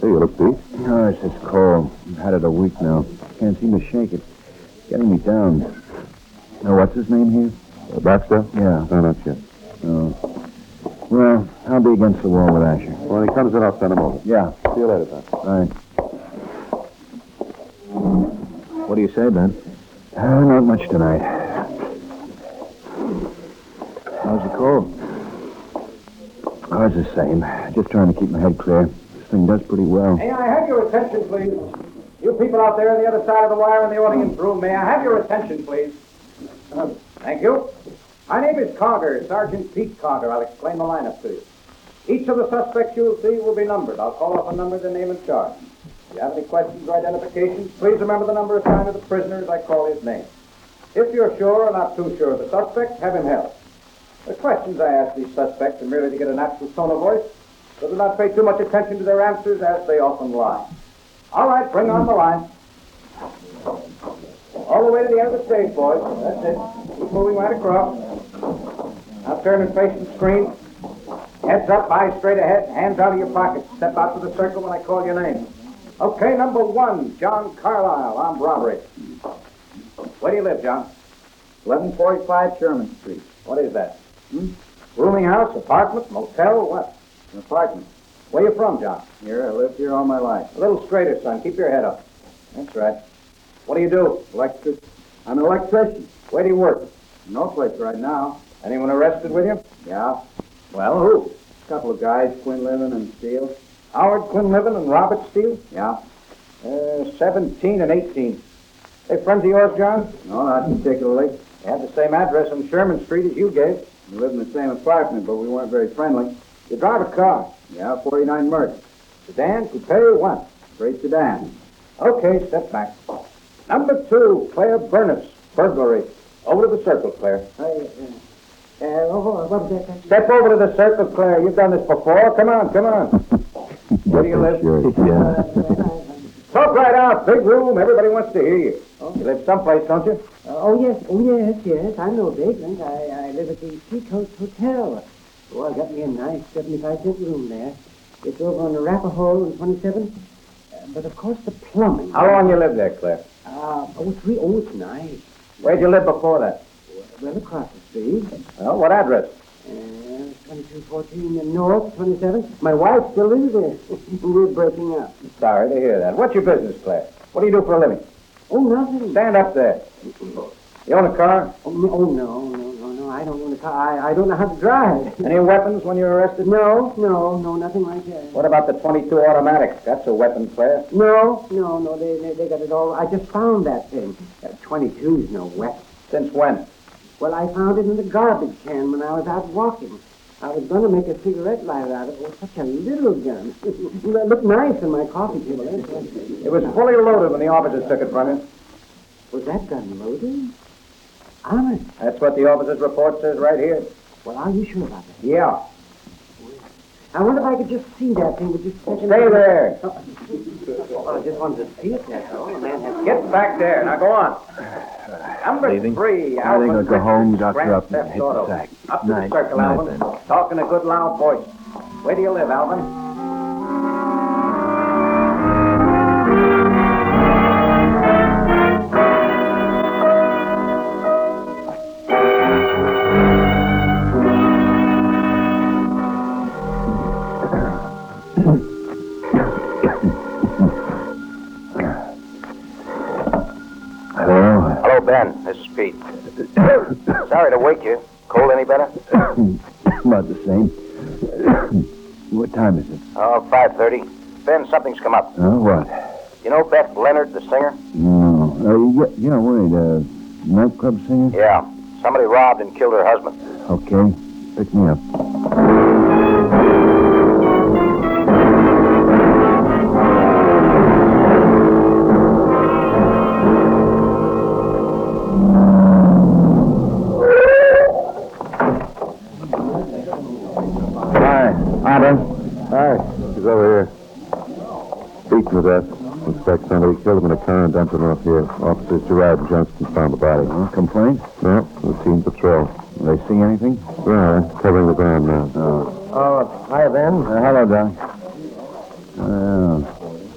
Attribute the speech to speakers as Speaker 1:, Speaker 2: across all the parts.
Speaker 1: Hey, you look beat.
Speaker 2: Oh, it's just cold. I've had it a week now. Can't seem to shake it. Getting me down. Now, what's his name here?
Speaker 1: Uh, Baxter?
Speaker 2: Yeah.
Speaker 1: No, not yet.
Speaker 2: Oh. Well, I'll be against the wall with Asher.
Speaker 1: When he comes in, I'll send him over.
Speaker 2: Yeah.
Speaker 1: See you later, Ben.
Speaker 2: Right. What do you say, Ben? Uh, not much tonight. How's the cold? Oh, it's the same. Just trying to keep my head clear. Thing does pretty well.
Speaker 3: May I have your attention, please? You people out there on the other side of the wire in the audience room, may I have your attention, please? Uh, thank you. My name is Carter, Sergeant Pete Carter. I'll explain the lineup to you. Each of the suspects you'll see will be numbered. I'll call off a number, the name, and charge. If you have any questions or identifications, please remember the number assigned to the prisoner as I call his name. If you're sure or not too sure of the suspect, have him held. The questions I ask these suspects are merely to get a natural tone of voice, so do not pay too much attention to their answers as they often lie. All right, bring on the line. All the way to the end of the stage, boys. That's it. Keep moving right across. Now turn and face the screen. Heads up, eyes straight ahead, hands out of your pockets. Step out to the circle when I call your name. Okay, number one, John Carlisle, armed robbery. Where do you live, John? 1145 Sherman Street. What is that? Hmm? Rooming house, apartment, motel, what? An apartment. Where you from, John? Here, I lived here all my life. A little straighter, son. Keep your head up. That's right. What do you do? Electric. I'm an electrician. Where do you work? No place right now. Anyone arrested with you? Yeah. Well, who? A couple of guys, Quinlivan and Steele. Howard Quinlivan and Robert Steele? Yeah. Uh, 17 and 18. They friends of yours, John? No, not particularly. They had the same address on Sherman Street as you gave. We lived in the same apartment, but we weren't very friendly. You drive a car? Yeah, 49 Merc. Sedan, coupe, one. Straight sedan. Okay, step back. Number two, Claire Burness, burglary. Over to the circle, Claire.
Speaker 4: Uh, oh, what was that?
Speaker 3: Step over to the circle, Claire. You've done this before. Come on, come on. Where do you live?
Speaker 1: Yeah.
Speaker 3: Talk right out. Big room. Everybody wants to hear you. Oh. You live someplace, don't you?
Speaker 4: Oh, yes, oh, yes, yes. I know Bigland. I, I live at the Seacoast Hotel. Oh, I got me a nice 75 cent room there. It's over on the Arapahoe and 27. Uh, but of course, the plumbing.
Speaker 3: How long you lived there, Claire?
Speaker 4: Uh, oh, three. Oh, it's nice.
Speaker 3: Where'd you live before that?
Speaker 4: Well, across the street.
Speaker 3: Well, what address?
Speaker 4: Uh, 2214 North, 27. My wife still lives there. We're breaking up.
Speaker 3: Sorry to hear that. What's your business, Claire? What do you do for a living?
Speaker 4: Oh, nothing.
Speaker 3: Stand up there. You own a car?
Speaker 4: Oh, no, oh, no, no, no, no. I don't own a car. I, I don't know how to drive.
Speaker 3: Any weapons when you were arrested?
Speaker 4: No, no, no, nothing like that.
Speaker 3: What about the 22 automatic? That's a weapon, Claire.
Speaker 4: No, no, no, they, they, they got it all. I just found that thing. Uh, 22 is no weapon.
Speaker 3: Since when?
Speaker 4: Well, I found it in the garbage can when I was out walking. I was going to make a cigarette lighter out of it. It was such a little gun. it looked nice in my coffee table.
Speaker 3: It was fully loaded when the officers took it from you.
Speaker 4: Was that gun loaded? Honest.
Speaker 3: That's what the officer's report says right here.
Speaker 4: Well, are you sure about that?
Speaker 3: Yeah.
Speaker 4: I wonder if I could just see that thing with just a.
Speaker 3: Stay there.
Speaker 4: Well, I just wanted to see it, that's all. The man has
Speaker 3: Get back there. Now go on. Number
Speaker 2: Leaving?
Speaker 3: three,
Speaker 2: I
Speaker 3: Alvin
Speaker 2: think I'll go home, doctor
Speaker 3: Grand
Speaker 2: up, and
Speaker 3: Theft
Speaker 2: hit the
Speaker 3: Auto.
Speaker 2: sack.
Speaker 3: Up to
Speaker 2: Night.
Speaker 3: the circle,
Speaker 2: Night,
Speaker 3: Alvin.
Speaker 2: then.
Speaker 3: Talk in a good loud voice. Where do you live, Alvin?
Speaker 5: Come up.
Speaker 2: Oh, what?
Speaker 5: You know Beth Leonard, the singer?
Speaker 2: No. Uh, yeah, yeah, wait. Uh, nightclub singer?
Speaker 5: Yeah. Somebody robbed and killed her husband.
Speaker 2: Okay. Pick me up.
Speaker 6: Hi. Hi, Ben. Hi. He's over here. Beaten to death. Suspect somebody killed him in a car and dumped him off here. Officers Gerard and Johnston found the body.
Speaker 2: Uh, complaint?
Speaker 6: No, routine patrol.
Speaker 2: They see anything?
Speaker 6: Yeah, covering the ground now.
Speaker 2: Oh.
Speaker 7: Oh, hi, Ben.
Speaker 2: Uh, hello, Doc. Well,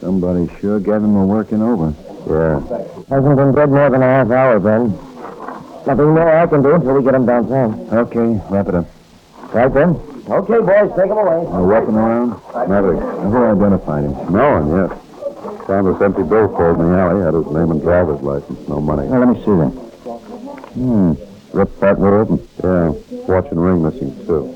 Speaker 2: somebody sure gave him a working over.
Speaker 6: Yeah.
Speaker 7: Hasn't been dead more than a half hour, Ben. Nothing more I can do until we get him downtown.
Speaker 2: Okay, wrap it up.
Speaker 7: Right, Ben? Okay, boys, take him away.
Speaker 2: A weapon around?
Speaker 6: Nothing.
Speaker 2: Who identified him?
Speaker 6: No one yet. Found this empty billfold in the alley. Had his name and driver's license. No money.
Speaker 2: Well, let me see that. Hmm. Ripped that wide open.
Speaker 6: Yeah. Watch and ring missing, too.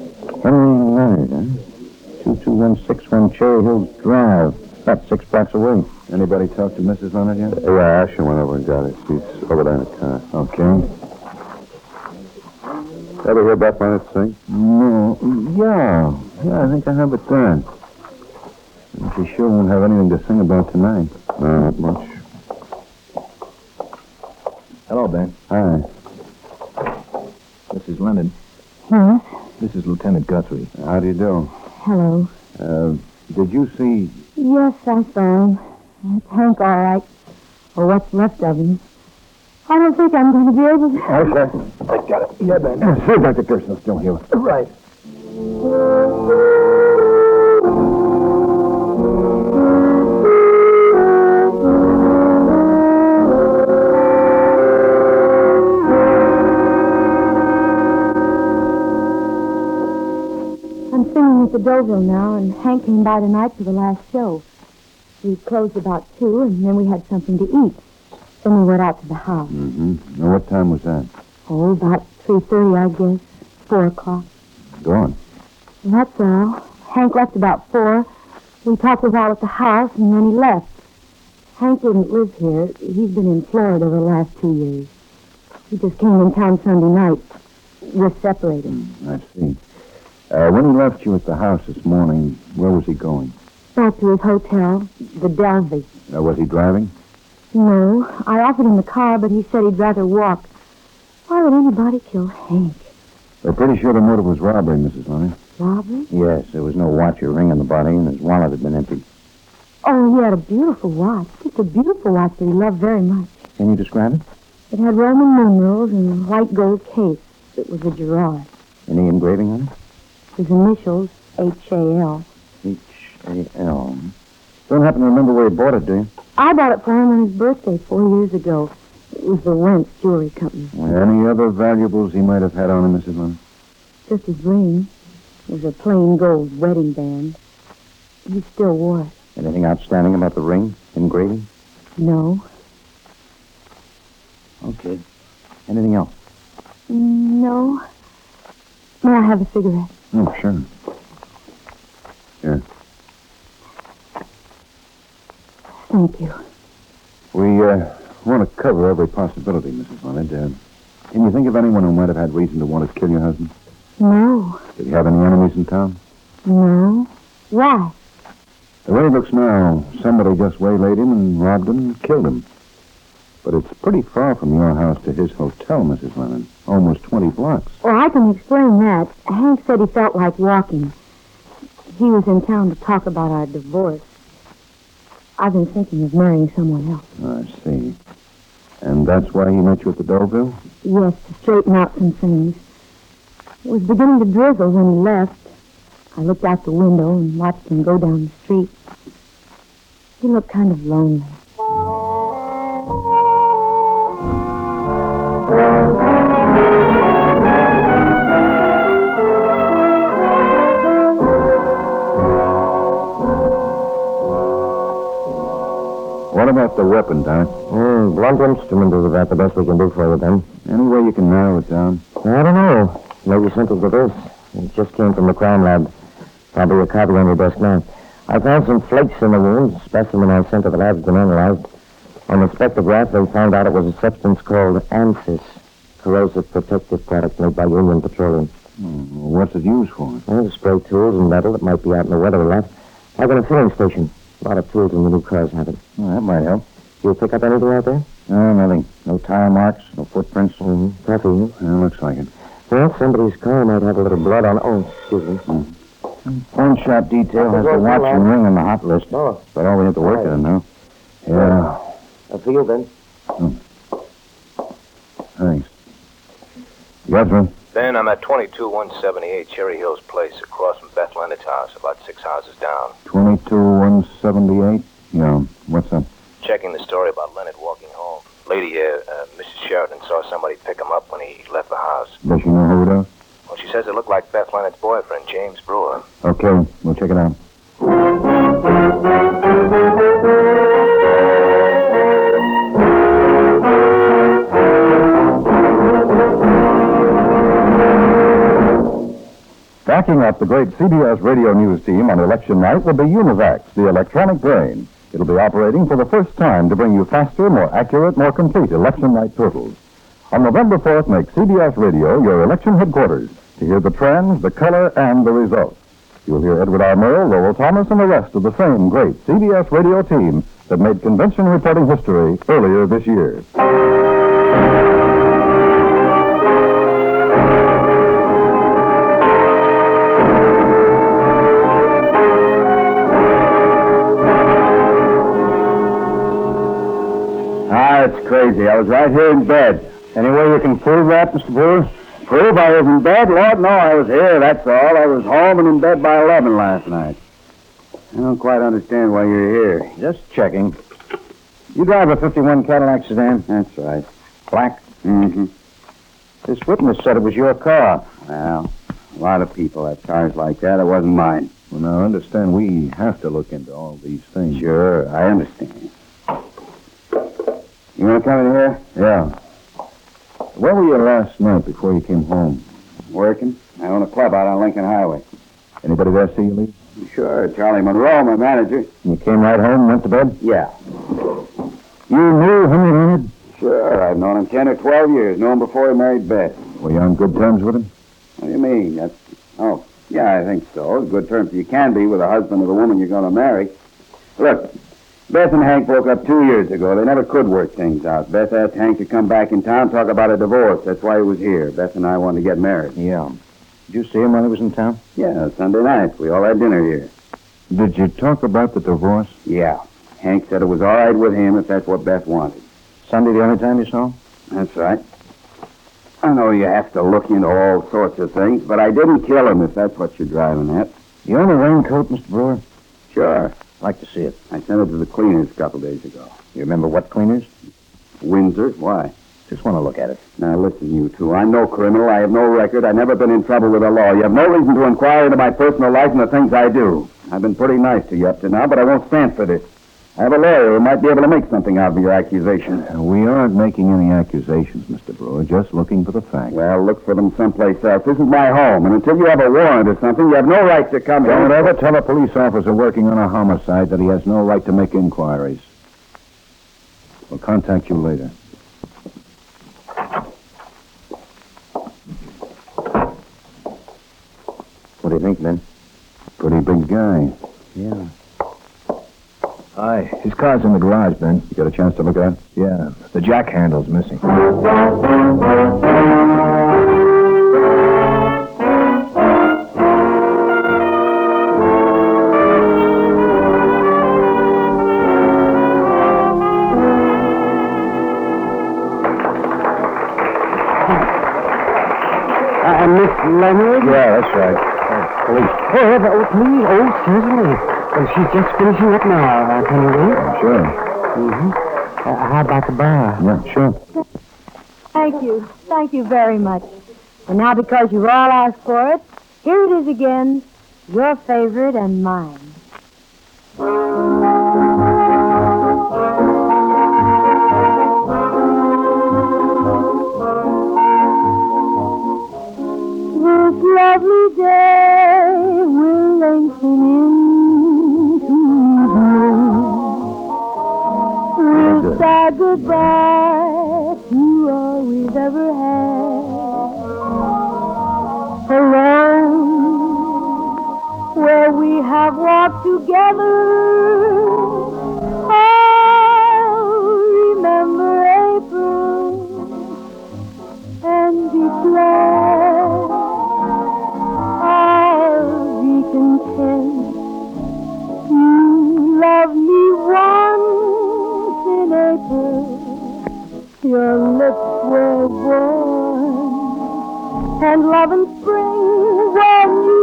Speaker 2: Henry Leonard, huh? 22161 Cherry Hills Drive. About six blocks away. Anybody talk to Mrs. Leonard yet?
Speaker 6: Yeah, Asher went over and got it. She's over there in the car.
Speaker 2: Okay.
Speaker 6: Ever hear Beth Leonard sing?
Speaker 2: No. Yeah. Yeah, I think I have it done. And She sure won't have anything to sing about tonight.
Speaker 6: No, not much.
Speaker 2: Hello, Ben. Hi. Mrs. Leonard.
Speaker 8: Huh?
Speaker 2: This is Lieutenant Guthrie. How do you do?
Speaker 8: Hello.
Speaker 2: Uh, did you see...
Speaker 8: Yes, I saw him. Hank, all right. Or what's left of him. I don't think I'm going to be able to.
Speaker 2: Okay. I got it. Yeah, Ben. See, Dr. Gerson's still here. Right.
Speaker 8: I'm singing at the Deauville now, and Hank came by tonight for the last show. We closed about two, and then we had something to eat. Then we went out to the house.
Speaker 2: Mm-hmm. Now, what time was that?
Speaker 8: Oh, about 3.30, I guess. Four o'clock.
Speaker 2: Go on.
Speaker 8: That's all. Hank left about four. We talked a while at the house, and then he left. Hank didn't live here. He's been in Florida the last two years. He just came in town Sunday night. We're separated.
Speaker 2: I see. Uh, when he left you at the house this morning, where was he going?
Speaker 8: Back to his hotel, the Delvey.
Speaker 2: Uh, was he driving?
Speaker 8: No, I offered him the car, but he said he'd rather walk. Why would anybody kill Hank?
Speaker 2: They're pretty sure the motive was robbery, Mrs. Leonard.
Speaker 8: Robbery?
Speaker 2: Yes, there was no watch or ring on the body, and his wallet had been emptied.
Speaker 8: Oh, he had a beautiful watch. Just a beautiful watch that he loved very much.
Speaker 2: Can you describe it?
Speaker 8: It had Roman numerals and a white gold case. It was a Gerard.
Speaker 2: Any engraving on it?
Speaker 8: His initials, H-A-L.
Speaker 2: H-A-L. Don't happen to remember where he bought it, do you?
Speaker 8: I bought it for him on his birthday four years ago. It was the Wentz Jewelry Company.
Speaker 2: Any other valuables he might have had on him, Mrs. Leonard?
Speaker 8: Just his ring. It was a plain gold wedding band. He still wore it.
Speaker 2: Anything outstanding about the ring? Engraving?
Speaker 8: No.
Speaker 2: Okay. Anything else?
Speaker 8: No. May I have a cigarette?
Speaker 2: Oh, sure.
Speaker 8: Thank you.
Speaker 2: We uh, want to cover every possibility, Mrs. Leonard. Uh, can you think of anyone who might have had reason to want to kill your husband?
Speaker 8: No.
Speaker 2: Did he have any enemies in town?
Speaker 8: No. Why?
Speaker 2: The way it looks now, somebody just waylaid him and robbed him and killed him. But it's pretty far from your house to his hotel, Mrs. Leonard. Almost 20 blocks.
Speaker 8: Well, I can explain that. Hank said he felt like walking. He was in town to talk about our divorce. I've been thinking of marrying someone else.
Speaker 2: I see. And that's why he met you at the Deauville?
Speaker 8: Yes, to straighten out some things. It was beginning to drizzle when he left. I looked out the window and watched him go down the street. He looked kind of lonely.
Speaker 2: About the weapon, Doc?
Speaker 7: Hmm, blunt instrument is about the best we can do for you, then.
Speaker 2: Any way you can narrow it down?
Speaker 7: I don't know. Maybe simple to this. It just came from the crime lab. Probably a copy on your desk now. I found some flakes in the wound. Specimen I sent to the lab's been analyzed. On the spectrograph, they found out it was a substance called ANSYS, corrosive protective product made by Union Petroleum.
Speaker 9: Hmm, What's it used for?
Speaker 7: Well, spray tools and metal that might be out in the weather a lot. Like in a filling station. A lot of tools in the new cars have it.
Speaker 9: Oh, that might help.
Speaker 7: You pick up anything out there?
Speaker 9: No, nothing. No tire marks, no footprints.
Speaker 7: Mm-hmm. Coffee.
Speaker 9: Yeah, looks like it.
Speaker 7: Well, somebody's car might have a little blood on it. Oh, excuse me.
Speaker 9: Pawn shop detail has the watch and ring on the hot list.
Speaker 7: Oh,
Speaker 9: But all we have to work on now. Yeah,
Speaker 7: I feel then.
Speaker 9: thanks. Guthrie,
Speaker 10: Ben, I'm at 22178 Cherry Hills Place, across from Beth Leonard's house, about six houses down.
Speaker 9: 22178? Yeah, what's up?
Speaker 10: Checking the story about Leonard walking home. Lady here, uh, Mrs. Sheridan, saw somebody pick him up when he left the house.
Speaker 9: Does she know who it is?
Speaker 10: Well, she says it looked like Beth Leonard's boyfriend, James Brewer.
Speaker 9: Okay, we'll check it out.
Speaker 1: Backing up the great CBS radio news team on election night will be UNIVAC, the electronic brain. It'll be operating for the first time to bring you faster, more accurate, more complete election night totals. On November 4th, make CBS Radio your election headquarters to hear the trends, the color, and the results. You'll hear Edward R. Murrow, Lowell Thomas, and the rest of the same great CBS radio team that made convention reporting history earlier this year.
Speaker 9: I was right here in bed. Any way you can prove that, Mr. Brewer? Prove I was in bed? Lord, no, I was here, that's all. I was home and in bed by 11 last night. I don't quite understand why you're here. Just checking. You drive a 51 Cadillac sedan? That's right. Black? Mm-hmm. This witness said it was your car. Well, a lot of people have cars like that. It wasn't mine. Well, now, understand, we have to look into all these things. Sure, I understand. You want to come in here? Yeah. Where were you last night before you came home? Working. I own a club out on Lincoln Highway. Anybody there see you leave? Sure, Charlie Monroe, my manager. You came right home and went to bed? Yeah. You knew Henry Leonard? Sure, I've known him 10 or 12 years. Knew him before he married Beth. Were you on good terms with him? What do you mean? That's... Oh, yeah, I think so. Good terms you can be with a husband of the woman you're going to marry. Look, Beth and Hank broke up two years ago. They never could work things out. Beth asked Hank to come back in town, talk about a divorce. That's why he was here. Beth and I wanted to get married. Yeah. Did you see him when he was in town? Yeah, Sunday night. We all had dinner here. Did you talk about the divorce? Yeah. Hank said it was all right with him if that's what Beth wanted. Sunday the only time you saw him? That's right. I know you have to look into all sorts of things, but I didn't kill him if that's what you're driving at. You own a raincoat, Mr. Brewer? Sure. Like to see it. I sent it to the cleaners a couple days ago. You remember what cleaners? Windsor. Why? Just want to look at it. Now, listen, you two. I'm no criminal. I have no record. I've never been in trouble with the law. You have no reason to inquire into my personal life and the things I do. I've been pretty nice to you up to now, but I won't stand for this. I have a lawyer who might be able to make something out of your accusation. Uh, we aren't making any accusations, Mr. Brewer. Just looking for the facts. Well, look for them someplace else. This is my home, and until you have a warrant or something, you have no right to come here. Don't ever tell a police officer working on a homicide that he has no right to make inquiries. We'll contact you later.
Speaker 7: What do you think, Ben?
Speaker 9: Pretty big guy.
Speaker 7: Yeah.
Speaker 9: Hi. His car's in the garage, Ben. You got a chance to look at it? Yeah. The jack handle's missing.
Speaker 4: Uh, Miss Leonard?
Speaker 9: Yeah, that's right. Police.
Speaker 4: Oh, but, oh, please. Oh, certainly. Well, she's just finishing up now. Uh, can you wait?
Speaker 9: Sure.
Speaker 4: Mm-hmm. Uh, how about the bar?
Speaker 9: Yeah, sure.
Speaker 8: Thank you. Thank you very much. And now, because you've all asked for it, here it is again, your favorite and mine. Goodbye to all we've ever had. Alone, where we have walked together. Your lips were warm, and love and spring when you.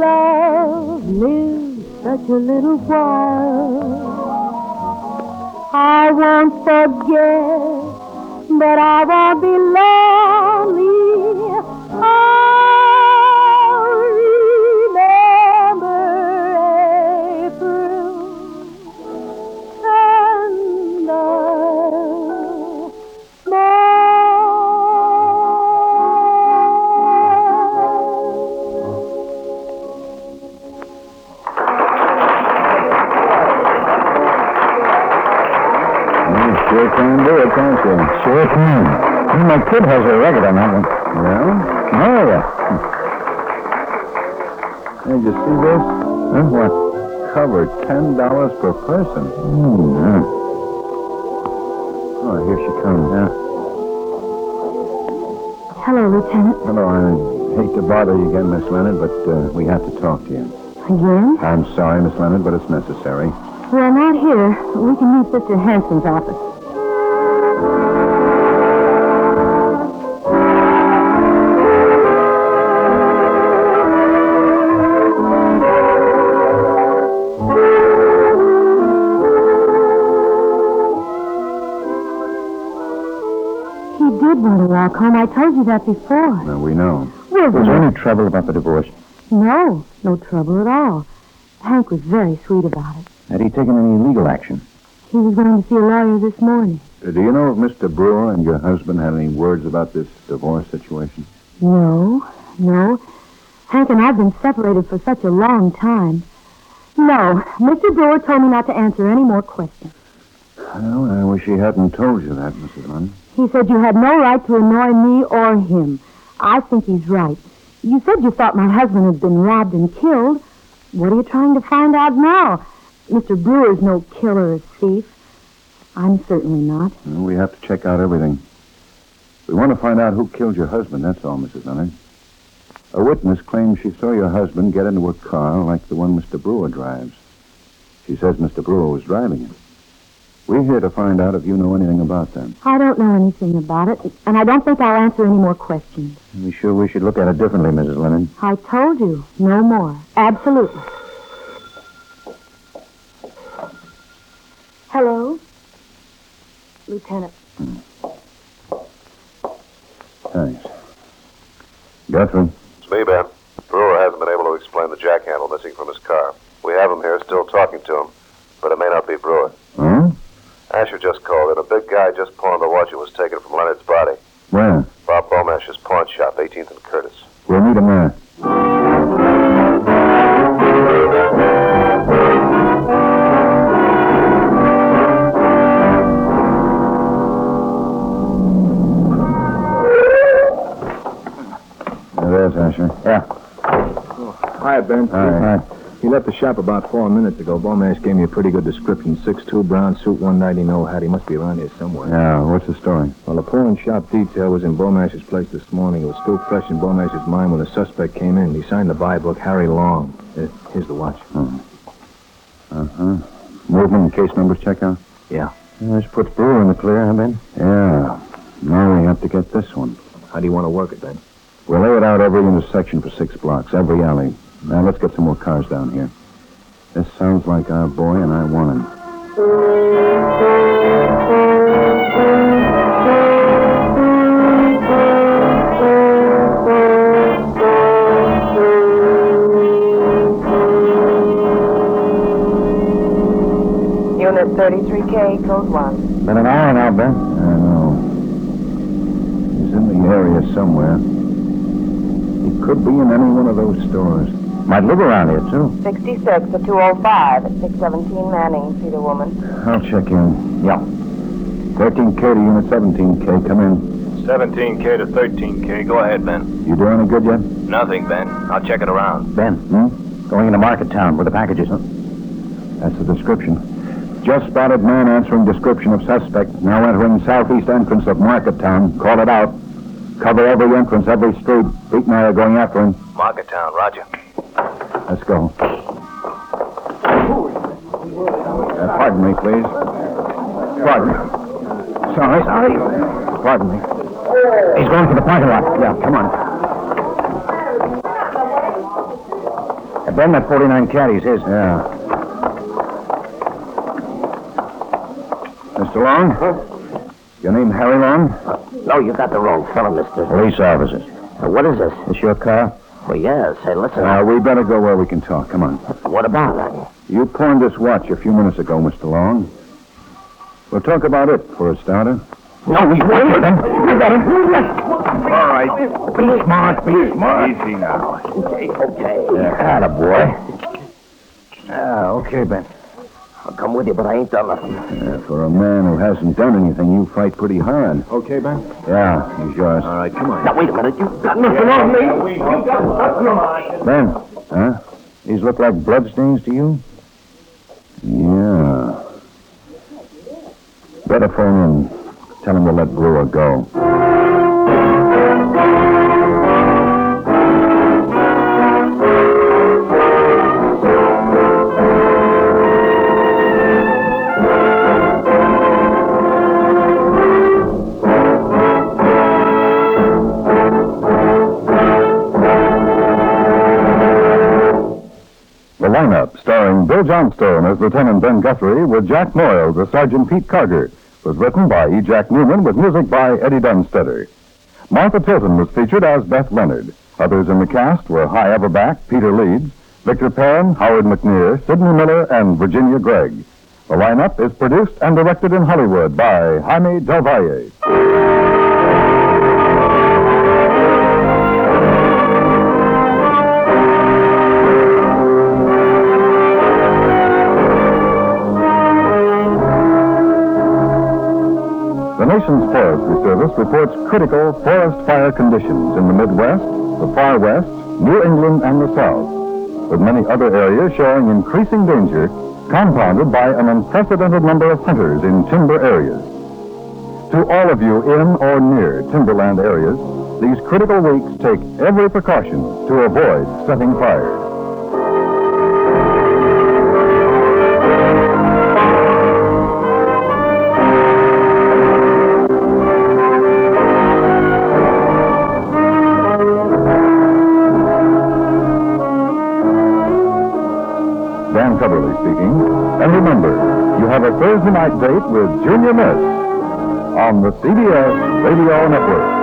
Speaker 8: Love live such a little while. I won't forget but I won't be lonely.
Speaker 2: Can do it, can't you?
Speaker 1: Sure can. My kid has a record on that one.
Speaker 2: Well,
Speaker 1: Oh, yeah.
Speaker 2: hey, did you see this?
Speaker 1: Huh? What?
Speaker 2: Cover ten dollars per person.
Speaker 1: Hmm, yeah.
Speaker 2: Oh, here she comes.
Speaker 1: Yeah.
Speaker 8: Hello, Lieutenant.
Speaker 2: Hello, I hate to bother you again, Miss Leonard, but uh, we have to talk to you.
Speaker 8: Again?
Speaker 2: I'm sorry, Miss Leonard, but it's necessary.
Speaker 8: Well, not here. We can meet Mr. Hanson's office. Did want to walk home. I told you that before.
Speaker 2: Now, we know.
Speaker 8: Well,
Speaker 1: Was there any trouble about the divorce?
Speaker 8: no, no trouble at all. Hank was very sweet about it.
Speaker 1: Had he taken any legal action?
Speaker 8: He was going to see a lawyer this morning.
Speaker 2: Uh, do you know if Mr. Brewer and your husband had any words about this divorce situation?
Speaker 8: No, no. Hank and I've been separated for such a long time. No, Mr. Brewer told me not to answer any more questions.
Speaker 2: Well, I wish he hadn't told you that, Mrs. Leonard.
Speaker 8: He said you had no right to annoy me or him. I think he's right. You said you thought my husband had been robbed and killed. What are you trying to find out now? Mr. Brewer's no killer or thief. I'm certainly not.
Speaker 2: Well, we have to check out everything. We want to find out who killed your husband, that's all, Mrs. Leonard. A witness claims she saw your husband get into a car like the one Mr. Brewer drives. She says Mr. Brewer was driving it. We're here to find out if you know anything about that.
Speaker 8: I don't know anything about it, and I don't think I'll answer any more questions.
Speaker 1: We sure we should look at it differently, Mrs. Lennon.
Speaker 8: I told you, no more. Absolutely. Hello? Lieutenant.
Speaker 2: Thanks. Guthrie,
Speaker 10: It's me, Ben. Brewer hasn't been able to explain the jack handle missing from his car. We have him here, still talking to him, but it may not be Brewer.
Speaker 2: huh?
Speaker 10: Asher just called in. A big guy just pawned the watch that was taken from Leonard's body.
Speaker 2: Where?
Speaker 10: Bob Bomash's pawn shop, 18th and Curtis.
Speaker 2: We'll meet him there. There's Asher.
Speaker 1: Yeah.
Speaker 11: Hi, Ben.
Speaker 2: All right.
Speaker 11: He left the shop about four minutes ago. Bomash gave me a pretty good description. Six-two, brown suit, 190 no hat. He must be around here somewhere.
Speaker 2: Yeah, what's the story?
Speaker 11: Well, the pawn shop detail was in Bomash's place this morning. It was still fresh in Bomash's mind when the suspect came in. He signed the buy book, Harry Long. Uh, here's the watch.
Speaker 2: Uh-huh. Movement and case numbers check out?
Speaker 11: Yeah.
Speaker 1: This puts Brewer in the clear, huh, Ben?
Speaker 2: Yeah. Now we have to get this one.
Speaker 11: How do you want to work it, Ben?
Speaker 2: We'll lay it out every intersection for six blocks, every alley. Now let's get some more cars down here. This sounds like our boy, and I want him.
Speaker 12: Unit 33K, code 1.
Speaker 1: Been an hour now, Ben. I know. He's in the area somewhere. He could be in any one of those stores. Might live around here, too.
Speaker 12: 66 to 205 at 617 Manning. See the woman.
Speaker 1: I'll check in. Yeah. 13K to Unit 17K. Come in.
Speaker 10: 17K to 13K. Go ahead, Ben.
Speaker 1: You doing any good yet?
Speaker 10: Nothing, Ben. I'll check it around.
Speaker 1: Ben. Hmm? Going into Market Town with the packages, huh? That's the description. Just spotted man answering description of suspect. Now entering southeast entrance of Market Town. Call it out. Cover every entrance, every street. Pete and I are going after him.
Speaker 10: Market Town, Roger.
Speaker 1: Let's go. Uh, pardon me, please. Pardon. Sorry. Sorry. Pardon me. He's going for the parking lot. Yeah, come on. Uh, ben, that 49 caddy's his. Yeah. Mr. Long? Your name Harry Long?
Speaker 7: No, you got the wrong fellow, mister.
Speaker 1: Police officers.
Speaker 7: Uh, what is this?
Speaker 1: This your car?
Speaker 7: Well, yes. Hey, listen.
Speaker 1: Uh, we better go where we can talk. Come on.
Speaker 7: what about that?
Speaker 1: You pawned this watch a few minutes ago, Mr. Long. We'll talk about it for a starter.
Speaker 7: No, we wait.
Speaker 1: You got him. All right. Be smart. Be smart. Easy now.
Speaker 7: Okay, okay.
Speaker 1: Yeah, boy. Ah, okay, Ben.
Speaker 7: I'll come with you, but I ain't done nothing.
Speaker 1: Yeah, for a man who hasn't done anything, you fight pretty hard.
Speaker 10: Okay, Ben?
Speaker 1: Yeah, he's yours.
Speaker 10: All right, come on.
Speaker 7: Now, wait a minute. You've got nothing on me.
Speaker 11: You got nothing on
Speaker 1: Ben, huh? These look like bloodstains to you? Yeah. Better phone in. Tell him to let Brewer go. Bill Johnstone as Lieutenant Ben Guthrie, with Jack Moyles as Sergeant Pete Carter, was written by E. Jack Neuman with music by Eddie Dunstedter. Martha Tilton was featured as Beth Leonard. Others in the cast were Hy Averback, Peter Leeds, Victor Perrin, Howard McNear, Sidney Miller, and Virginia Gregg. The lineup is produced and directed in Hollywood by Jaime Del Valle. The nation's Forestry Service reports critical forest fire conditions in the Midwest, the Far West, New England, and the South, with many other areas showing increasing danger, compounded by an unprecedented number of hunters in timber areas. To all of you in or near timberland areas, these critical weeks take every precaution to avoid setting fires. Coverly speaking. And remember, you have a Thursday night date with Junior Miss on the CBS Radio Network.